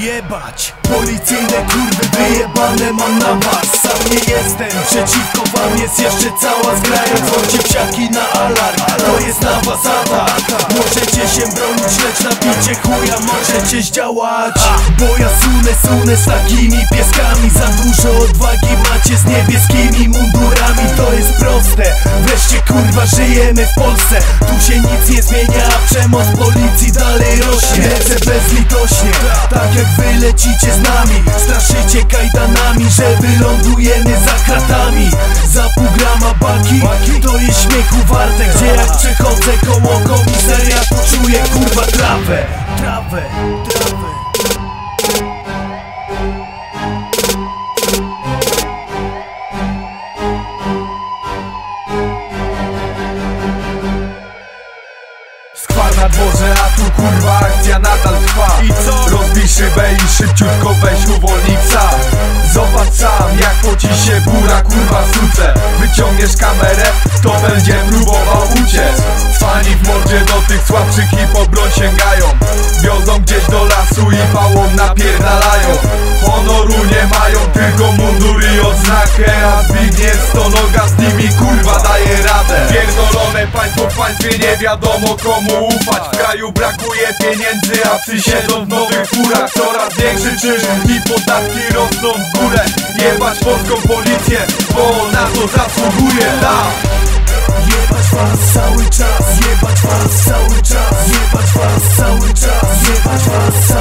Jebać! Policyjne kurwy wyjebane mam na was Sam nie jestem, przeciwko wam jest jeszcze cała zgraja Dzwoncie psiaki na alarm, to jest na was atak. Możecie się bronić, lecz na bicie chuja możecie zdziałać? Bo ja sunę, sunę z takimi pieskami. Za dużo odwagi macie z niebieskimi mundurami. To jest proste, wreszcie kurwa żyjemy w Polsce. Tu się nic nie zmienia, a przemoc policji dalej rośnie. Lecę bezlitośnie, tak jak wy lecicie z nami. Straszycie kajdanami, że wylądujemy za kratami. Za pół grama baki, to jest śmiechu warte. Gdzie jak przechodzę koło komisariatu trawę Trawę, trawę. Skwar na dworze, a tu kurwa akcja nadal trwa. I co? Rozbij szybę i szybciutko weź uwolnij psa. Zobacz sam jak poci się bura kurwa suce. Wyciągniesz kamerę, to będzie próbował uciec. Fani w mordzie do tych słabszych i po broń sięgają. Wiozą gdzieś do lasu i pałą napierdalają. Honoru nie mają, tylko mundur i odznakę A Zbigniew stonoga z nimi kurwa daje radę. Pierdolone państwo w państwie nie wiadomo komu ufać. W kraju brakuje pieniędzy, a psy siedzą w nowych furach Coraz większy czynsz. I podatki rosną w górę. Jebać polską policję, bo na to zasługuje, tak was cały czas Jebać was cały czas Jebać was cały czas Jebać was cały czas